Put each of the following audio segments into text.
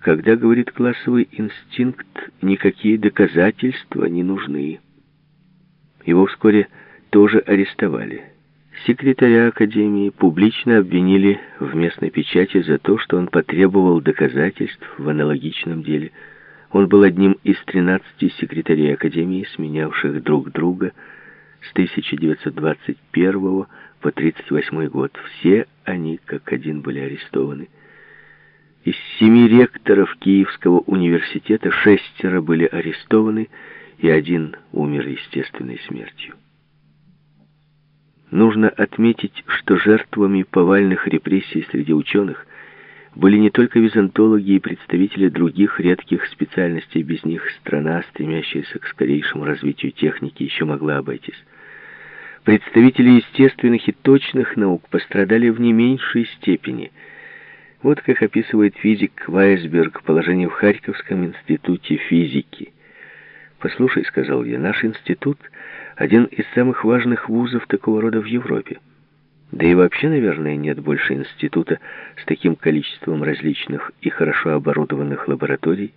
Когда говорит классовый инстинкт, никакие доказательства не нужны. Его вскоре тоже арестовали. Секретаря Академии публично обвинили в местной печати за то, что он потребовал доказательств в аналогичном деле. Он был одним из 13 секретарей Академии, сменявших друг друга с 1921 по 1938 год. Все они как один были арестованы. Из семи ректоров Киевского университета шестеро были арестованы, и один умер естественной смертью. Нужно отметить, что жертвами повальных репрессий среди ученых были не только византологи и представители других редких специальностей. Без них страна, стремящаяся к скорейшему развитию техники, еще могла обойтись. Представители естественных и точных наук пострадали в не меньшей степени. Вот как описывает физик Вайсберг положение в Харьковском институте физики. «Послушай», — сказал я, — «наш институт — один из самых важных вузов такого рода в Европе. Да и вообще, наверное, нет больше института с таким количеством различных и хорошо оборудованных лабораторий.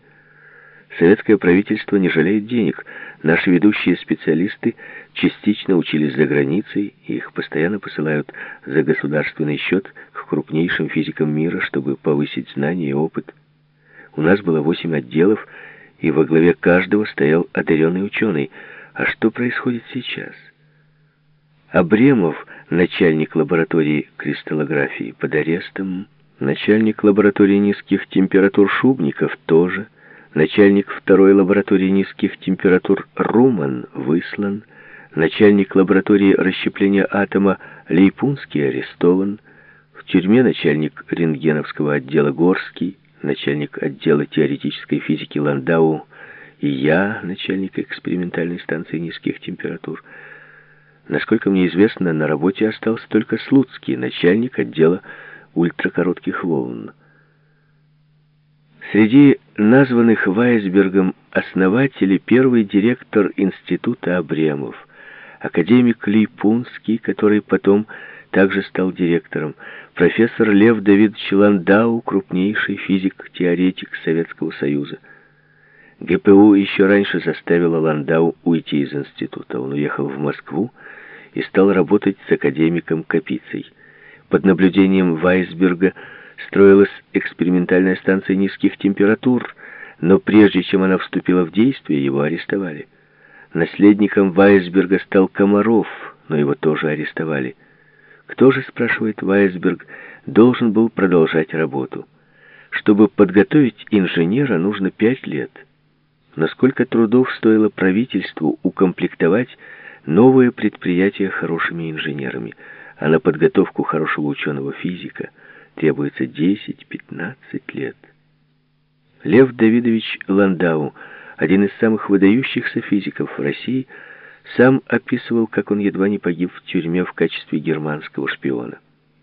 Советское правительство не жалеет денег. Наши ведущие специалисты частично учились за границей, и их постоянно посылают за государственный счет к крупнейшим физикам мира, чтобы повысить знания и опыт. У нас было восемь отделов, и во главе каждого стоял одаренный ученый – а что происходит сейчас? Абремов, начальник лаборатории кристаллографии, под арестом. Начальник лаборатории низких температур Шубников тоже. Начальник второй лаборатории низких температур Руман выслан. Начальник лаборатории расщепления атома Лейпунский арестован. В тюрьме начальник рентгеновского отдела Горский, начальник отдела теоретической физики Ландау и я, начальник экспериментальной станции низких температур. Насколько мне известно, на работе остался только Слуцкий, начальник отдела ультракоротких волн. Среди названных Вайсбергом основателей первый директор института Абремов, академик Липунский, который потом также стал директором, профессор Лев Давидович Ландау, крупнейший физик-теоретик Советского Союза, ГПУ еще раньше заставила Ландау уйти из института. Он уехал в Москву и стал работать с академиком Капицей. Под наблюдением Вайсберга строилась экспериментальная станция низких температур, но прежде чем она вступила в действие, его арестовали. Наследником Вайсберга стал Комаров, но его тоже арестовали. Кто же, спрашивает Вайсберг, должен был продолжать работу? Чтобы подготовить инженера, нужно пять лет – Насколько трудов стоило правительству укомплектовать новое предприятие хорошими инженерами, а на подготовку хорошего ученого-физика требуется 10-15 лет. Лев Давидович Ландау, один из самых выдающихся физиков в России, сам описывал, как он едва не погиб в тюрьме в качестве германского шпиона.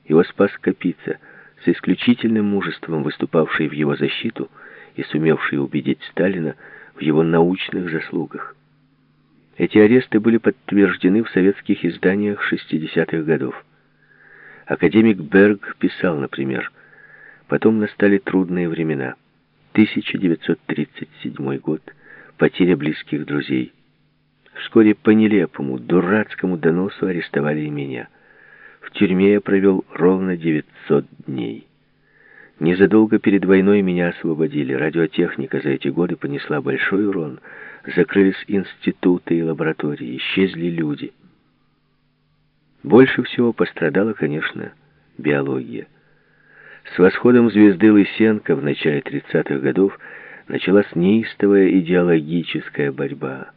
Его спас Капица, с исключительным мужеством выступавший в его защиту и сумевший убедить Сталина, в его научных заслугах. Эти аресты были подтверждены в советских изданиях 60-х годов. Академик Берг писал, например, «Потом настали трудные времена. 1937 год. Потеря близких друзей. Вскоре по нелепому, дурацкому доносу арестовали и меня. В тюрьме я провел ровно 900 дней». Незадолго перед войной меня освободили. Радиотехника за эти годы понесла большой урон. Закрылись институты и лаборатории, исчезли люди. Больше всего пострадала, конечно, биология. С восходом звезды Лысенко в начале 30-х годов началась неистовая идеологическая борьба.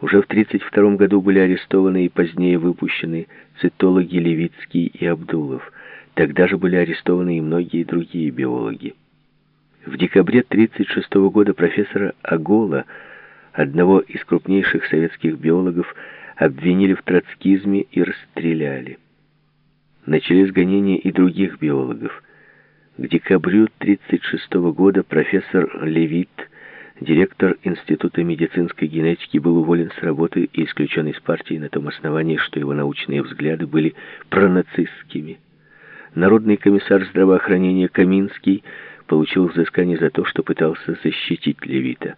Уже в 1932 году были арестованы и позднее выпущены цитологи Левицкий и Абдулов – Тогда же были арестованы и многие другие биологи. В декабре 1936 года профессора Агола, одного из крупнейших советских биологов, обвинили в троцкизме и расстреляли. Начались гонения и других биологов. К декабрю 1936 года профессор Левит, директор Института медицинской генетики, был уволен с работы и исключен из партии на том основании, что его научные взгляды были пронацистскими. Народный комиссар здравоохранения Каминский получил взыскание за то, что пытался защитить Левита.